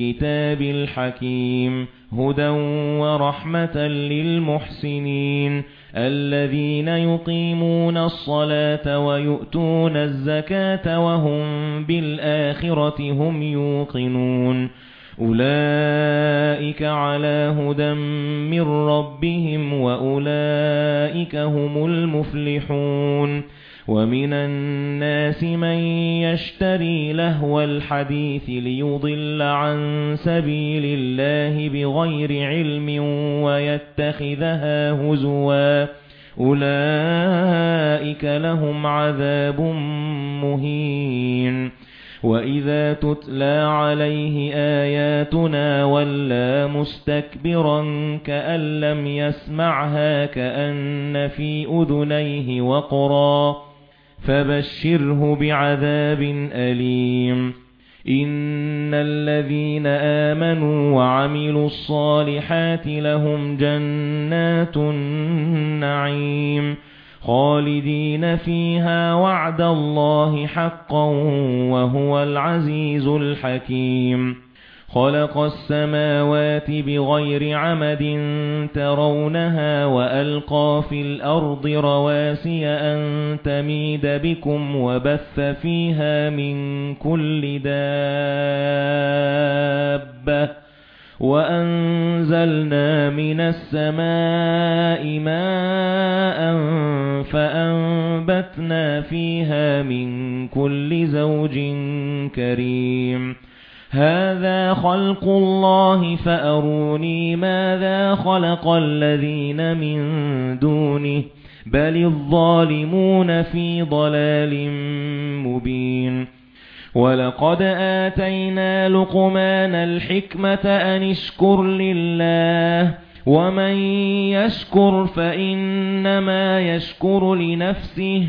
الكتاب الحكيم هدى ورحمة للمحسنين الذين يقيمون الصلاة ويؤتون الزكاة وهم بالآخرة هم يوقنون أولئك على هدى من ربهم وأولئك هم المفلحون وَمِنَ النَّاسِ مَن يَشْتَرِي لَهْوَ الْحَدِيثِ لِيُضِلَّ عَن سَبِيلِ اللَّهِ بِغَيْرِ عِلْمٍ وَيَتَّخِذَهَا هُزُوًا. أُولَئِكَ لَهُمْ عَذَابٌ مُهِينٌ. وَإِذَا تُتْلَى عَلَيْهِ آيَاتُنَا وَلَّى مُسْتَكْبِرًا كَأَن لَّمْ يَسْمَعْهَا كَأَنَّ فِي أُذُنَيْهِ وَقْرًا. فَبَشِّرْهُ بِعَذَابٍ أَلِيمٍ. إِنَّ الَّذِينَ آمَنُوا وَعَمِلُوا الصَّالِحَاتِ لَهُمْ جَنَّاتُ النَّعِيمِ خَالِدِينَ فِيهَا وَعْدَ اللَّهِ حَقًّا وَهُوَ الْعَزِيزُ الْحَكِيمُ. خَلَقَ السَّمَاوَاتِ بِغَيْرِ عَمَدٍ تَرَوْنَهَا وَأَلْقَى فِي الْأَرْضِ رَوَاسِيَ أَن تَمِيدَ بِكُمْ وَبَثَّ فِيهَا مِن كُلِّ دَابَّةٍ وَأَنزَلْنَا مِنَ السَّمَاءِ مَاءً فَأَنبَتْنَا فِيهَا مِن كُلِّ زَوْجٍ كَرِيمٍ هَذَا خَلْقُ اللَّهِ فَأَرُونِي مَاذَا خَلَقَ الَّذِينَ مِن دُونِهِ بَلِ الظَّالِمُونَ فِي ضَلَالٍ مُبِينٍ وَلَقَدْ آتَيْنَا لُقْمَانَ الْحِكْمَةَ أَنِ اشْكُرْ لِلَّهِ وَمَن يَشْكُرْ فَإِنَّمَا يَشْكُرُ لِنَفْسِهِ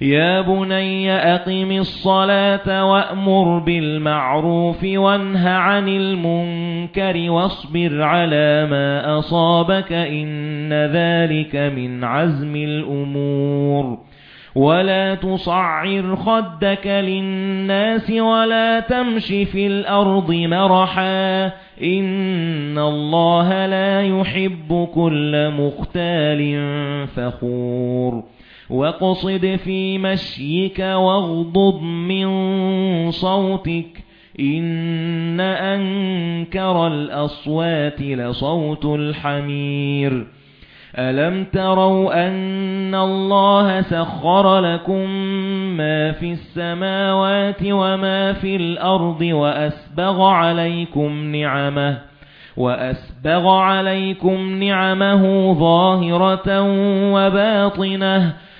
يَا بُنَيَّ أَقِمِ الصَّلَاةَ وَأْمُرْ بِالْمَعْرُوفِ وَانْهَ عَنِ الْمُنكَرِ وَاصْبِرْ عَلَى مَا أَصَابَكَ إِنَّ ذَلِكَ مِنْ عَزْمِ الْأُمُورِ وَلَا تُصَعِّرْ خَدَّكَ لِلنَّاسِ وَلَا تَمْشِ فِي الْأَرْضِ مَرَحًا إِنَّ اللَّهَ لَا يُحِبُّ كُلَّ مُخْتَالٍ فَخُورٍ وَاقْصِدْ فِي مَشْيِكَ وَاغْضُضْ مِنْ صَوْتِكَ إِنَّ أَنكَرَ الْأَصْوَاتِ لَصَوْتُ الْحَمِيرِ أَلَمْ تَرَوْا أَنَّ اللَّهَ سَخَّرَ لَكُم مَّا فِي السَّمَاوَاتِ وَمَا فِي الْأَرْضِ وَأَسْبَغَ عَلَيْكُمْ نِعَمَهُ وَأَسْبَغَ عَلَيْكُمْ نِعَمَهُ ظَاهِرَةً وَبَاطِنَةً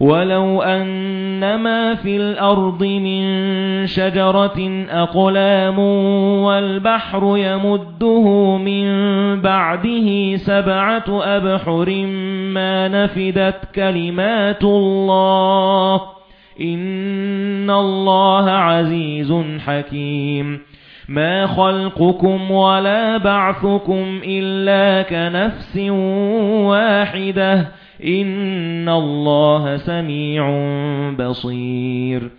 وَلَوْ أَنَّمَا فِي الْأَرْضِ مِن شَجَرَةٍ أَقْلَامٌ وَالْبَحْرُ يَمُدُّهُ مِن بَعْدِهِ سَبْعَةُ أَبْحُرٍ مَا نَفِدَتْ كَلِمَاتُ اللَّهِ إِنَّ اللَّهَ عَزِيزٌ حَكِيمٌ مَا خَلْقُكُمْ وَلَا بَعْثُكُمْ إِلَّا كَنَفْسٍ وَاحِدَةٍ إِنَّ اللَّهَ سَمِيعٌ بَصِيرٌ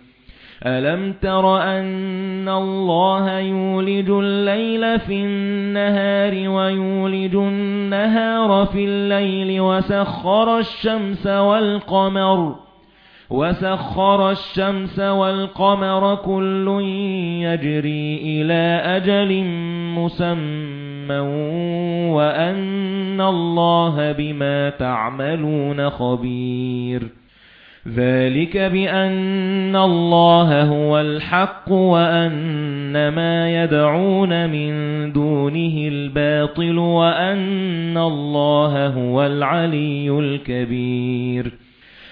أَلَمْ تَرَ أَنَّ اللَّهَ يُولِجُ اللَّيْلَ فِي النَّهَارِ وَيُولِجُ النَّهَارَ فِي اللَّيْلِ وَسَخَّرَ الشَّمْسَ وَالْقَمَرَ وَسَخَّرَ الشَّمْسَ وَالْقَمَرَ كُلٌّ يَجْرِي إِلَى أَجَلٍ مُّسَمًّى وَأَنَّ اللَّهَ بِمَا تَعْمَلُونَ خَبِيرٌ ذَلِكَ بِأَنَّ اللَّهَ هُوَ الْحَقُّ وَأَنَّ مَا يَدْعُونَ مِن دُونِهِ الْبَاطِلُ وَأَنَّ اللَّهَ هُوَ الْعَلِيُّ الْكَبِيرُ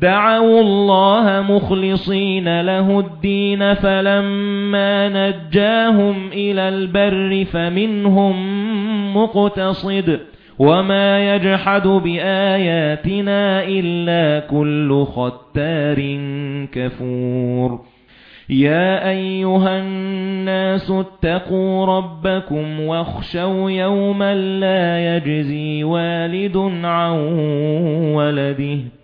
دَعَوُا اللَّهَ مُخْلِصِينَ لَهُ الدِّينَ فَلَمَّا نَجَّاهُمْ إِلَى الْبَرِّ فَمِنْهُم مُقْتَصِدٌ وَمَا يَجْحَدُ بِآيَاتِنَا إِلَّا كُلُّ خَتَّارٍ كَفُورٍ. يَا أَيُّهَا النَّاسُ اتَّقُوا رَبَّكُمْ وَاخْشَوْا يَوْمًا لَّا يَجْزِي وَالِدٌ عَن وَلَدِهِ.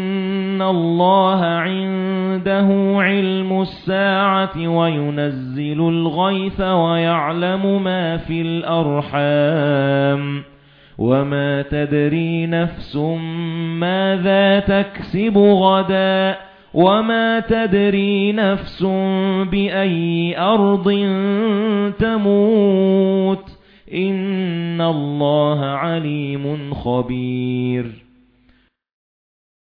إِنَّ اللَّهَ عِندَهُ عِلْمُ السَّاعَةِ وَيُنَزِّلُ الْغَيْثَ وَيَعْلَمُ مَا فِي الْأَرْحَامِ وَمَا تَدْرِي نَفْسٌ مَاذَا تَكْسِبُ غَدًا وَمَا تَدْرِي نَفْسٌ بِأَيِّ أَرْضٍ تَمُوتُ إِنَّ اللَّهَ عَلِيمٌ خَبِيرٌ